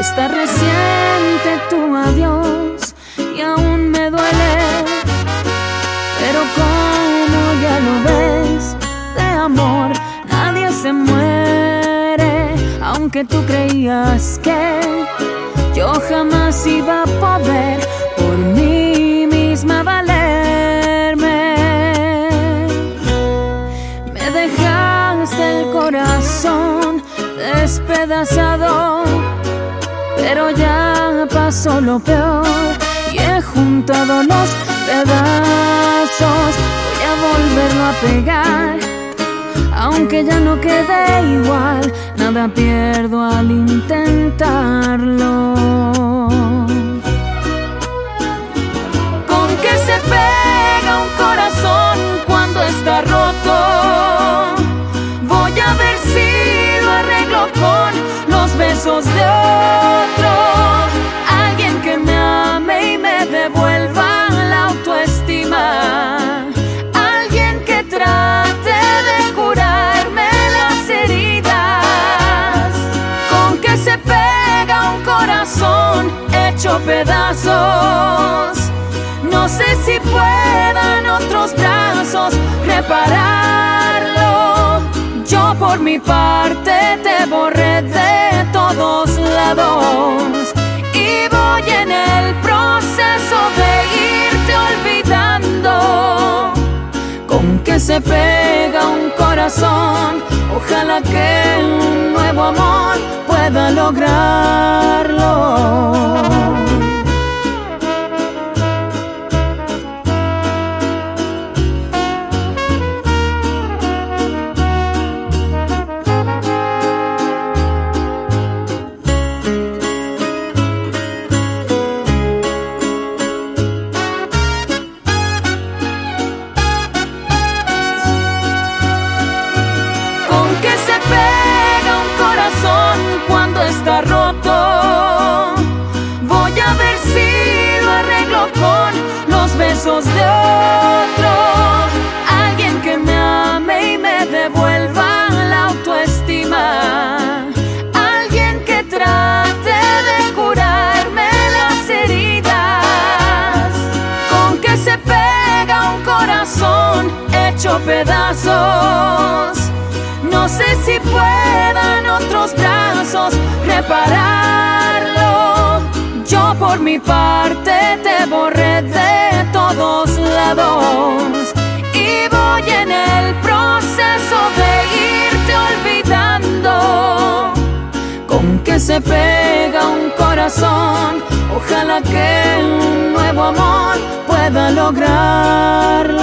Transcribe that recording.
Está reciente tu adiós y aún me duele. Pero como ya lo ves, de amor nadie se muere. Aunque tú creías que yo jamás iba a poder por mí misma valerme. Me dejaste el corazón despedazado pero ya pasó lo peor y he juntado los pedazos. Voy a volverlo a pegar, aunque ya no quede igual, nada pierdo al intentarlo. ¿Con qué se pega un corazón cuando está roto? Voy a ver si lo arreglo con los besos de hecho pedazos. No sé si puedan otros brazos repararlo. Yo por mi parte te borré de todos lados y voy en el proceso de irte olvidando. Con que se pega un corazón, ojalá que un nuevo amor pueda lograrlo. Cuando está roto. Voy a ver si lo arreglo con los besos de otro. Alguien que me ame y me devuelva la autoestima. Alguien que trate de curarme las heridas. Con que se pega un corazón hecho pedazos. No sé si puedan Yo por mi parte te borré de todos lados y voy en el proceso de irte olvidando. Con que se pega un corazón, ojalá que un nuevo amor pueda lograrlo.